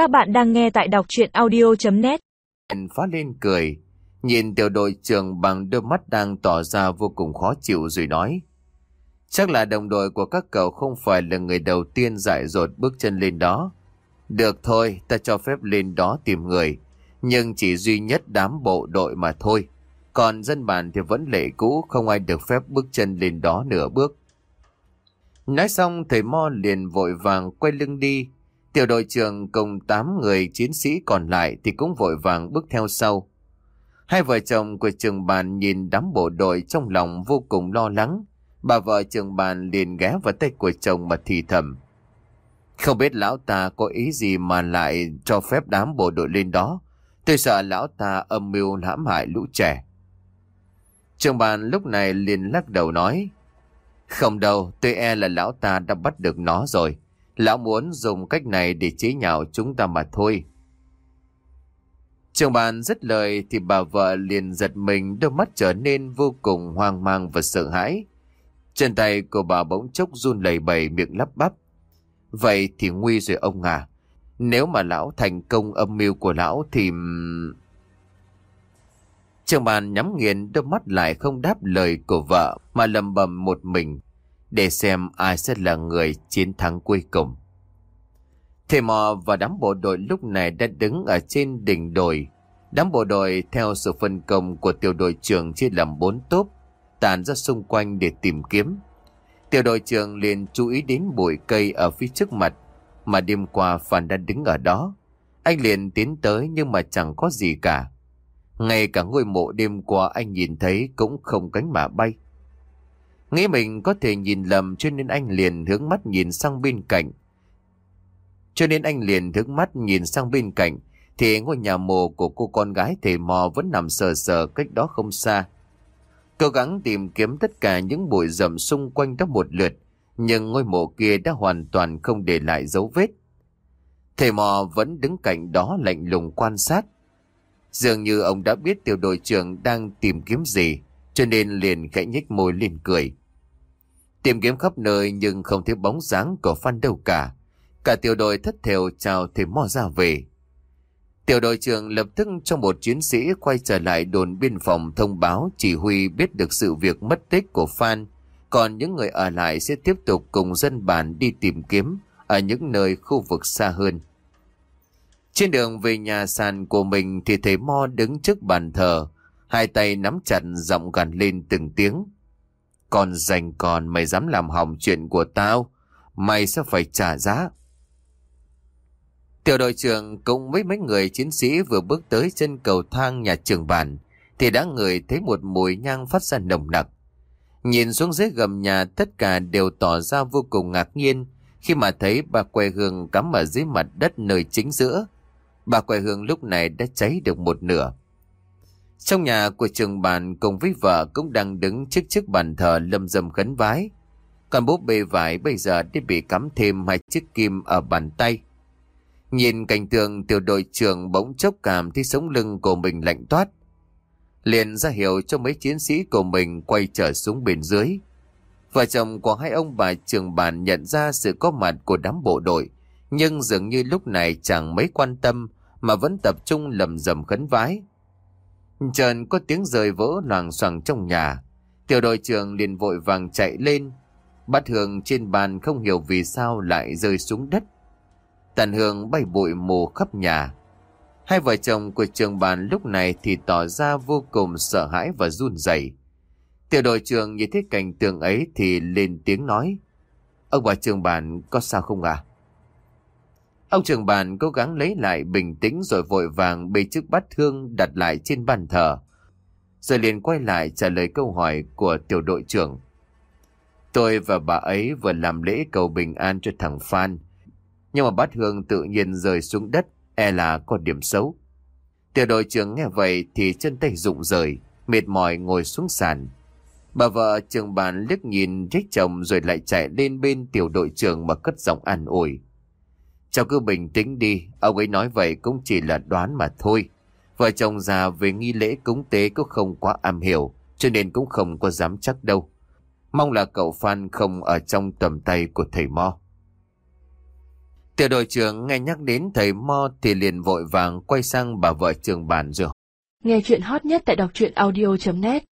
Các bạn đang nghe tại đọc chuyện audio.net phá lên cười, nhìn tiểu đội trưởng bằng đôi mắt đang tỏ ra vô cùng khó chịu rồi nói. Chắc là đồng đội của các cậu không phải là người đầu tiên dại dột bước chân lên đó. Được thôi, ta cho phép lên đó tìm người, nhưng chỉ duy nhất đám bộ đội mà thôi. Còn dân bản thì vẫn lệ cũ, không ai được phép bước chân lên đó nửa bước. Nói xong thầy Mo liền vội vàng quay lưng đi. Tiểu đội trưởng cùng 8 người chiến sĩ còn lại thì cũng vội vàng bước theo sau. Hai vợ chồng của trường bàn nhìn đám bộ đội trong lòng vô cùng lo lắng. Bà vợ trường bàn liền ghé vào tay của chồng mà thì thầm. Không biết lão ta có ý gì mà lại cho phép đám bộ đội lên đó. Tôi sợ lão ta âm mưu hãm hại lũ trẻ. Trường bàn lúc này liền lắc đầu nói. Không đâu, tôi e là lão ta đã bắt được nó rồi. Lão muốn dùng cách này để chế nhạo chúng ta mà thôi. Trường bàn rất lời thì bà vợ liền giật mình, đôi mắt trở nên vô cùng hoang mang và sợ hãi. Chân tay của bà bỗng chốc run lẩy bẩy, miệng lắp bắp. Vậy thì nguy rồi ông à. Nếu mà lão thành công âm mưu của lão thì... Trường bàn nhắm nghiền, đôi mắt lại không đáp lời của vợ, mà lầm bầm một mình, để xem ai sẽ là người chiến thắng cuối cùng. Thầy mò và đám bộ đội lúc này đã đứng ở trên đỉnh đồi. Đám bộ đội theo sự phân công của tiểu đội trưởng chia làm bốn tốp, tàn ra xung quanh để tìm kiếm. Tiểu đội trưởng liền chú ý đến bụi cây ở phía trước mặt, mà đêm qua Phan đã đứng ở đó. Anh liền tiến tới nhưng mà chẳng có gì cả. Ngay cả ngôi mộ đêm qua anh nhìn thấy cũng không cánh mà bay. Nghĩ mình có thể nhìn lầm cho nên anh liền hướng mắt nhìn sang bên cạnh. Cho nên anh liền hướng mắt nhìn sang bên cạnh thì ngôi nhà mồ của cô con gái thầy mò vẫn nằm sờ sờ cách đó không xa. Cố gắng tìm kiếm tất cả những bụi rậm xung quanh đó một lượt, nhưng ngôi mộ kia đã hoàn toàn không để lại dấu vết. Thầy mò vẫn đứng cạnh đó lạnh lùng quan sát. Dường như ông đã biết tiểu đội trưởng đang tìm kiếm gì, cho nên liền khẽ nhếch môi lên cười. Tìm kiếm khắp nơi nhưng không thấy bóng dáng của Phan đâu cả. Cả tiểu đội thất thèo chào thầy mò ra về. Tiểu đội trưởng lập tức cho một chiến sĩ quay trở lại đồn biên phòng thông báo chỉ huy biết được sự việc mất tích của Phan. Còn những người ở lại sẽ tiếp tục cùng dân bản đi tìm kiếm ở những nơi khu vực xa hơn. Trên đường về nhà sàn của mình thì thầy Mo đứng trước bàn thờ, hai tay nắm chặt giọng gằn lên từng tiếng. Còn dành còn mày dám làm hỏng chuyện của tao, mày sẽ phải trả giá. Tiểu đội trưởng cùng với mấy người chiến sĩ vừa bước tới chân cầu thang nhà trường bản thì đã ngửi thấy một mùi nhang phát ra nồng nặc. Nhìn xuống dưới gầm nhà, tất cả đều tỏ ra vô cùng ngạc nhiên khi mà thấy bà quầy hương cắm ở dưới mặt đất nơi chính giữa. Bà quầy hương lúc này đã cháy được một nửa. Trong nhà của trường bản cùng với vợ cũng đang đứng trước chiếc bàn thờ lâm dâm khấn vái. Còn bố bê vải bây giờ đã bị cắm thêm hai chiếc kim ở bàn tay. Nhìn cảnh tượng tiểu đội trưởng bỗng chốc cảm thấy sống lưng của mình lạnh toát. Liền ra hiệu cho mấy chiến sĩ của mình quay trở xuống bên dưới. Vợ chồng của hai ông bà trường bản nhận ra sự có mặt của đám bộ đội, nhưng dường như lúc này chẳng mấy quan tâm mà vẫn tập trung lầm rầm khấn vái. Trần có tiếng rời vỡ loàng xoàng trong nhà. Tiểu đội trưởng liền vội vàng chạy lên. Bát hương trên bàn không hiểu vì sao lại rơi xuống đất. Tàn hương bay bụi mù khắp nhà. Hai vợ chồng của trường bàn lúc này thì tỏ ra vô cùng sợ hãi và run rẩy. Tiểu đội trưởng nhìn thấy cảnh tượng ấy thì lên tiếng nói. Ông bà trường bàn có sao không à? Ông trường bàn cố gắng lấy lại bình tĩnh rồi vội vàng bê chiếc bát hương đặt lại trên bàn thờ. Rồi liền quay lại trả lời câu hỏi của tiểu đội trưởng. Tôi và bà ấy vừa làm lễ cầu bình an cho thằng Phan. Nhưng mà bát hương tự nhiên rơi xuống đất, e là có điểm xấu. Tiểu đội trưởng nghe vậy thì chân tay rụng rời, mệt mỏi ngồi xuống sàn. Bà vợ trường bàn liếc nhìn trách chồng rồi lại chạy lên bên tiểu đội trưởng mà cất giọng an ủi. Cháu cứ bình tĩnh đi, ông ấy nói vậy cũng chỉ là đoán mà thôi. Vợ chồng già về nghi lễ cúng tế cũng không quá am hiểu, cho nên cũng không có dám chắc đâu. Mong là cậu Phan không ở trong tầm tay của thầy Mo. Tiểu đội trưởng nghe nhắc đến thầy Mo thì liền vội vàng quay sang bà vợ trường bản rồi. Nghe chuyện hot nhất tại đọc truyện audio.net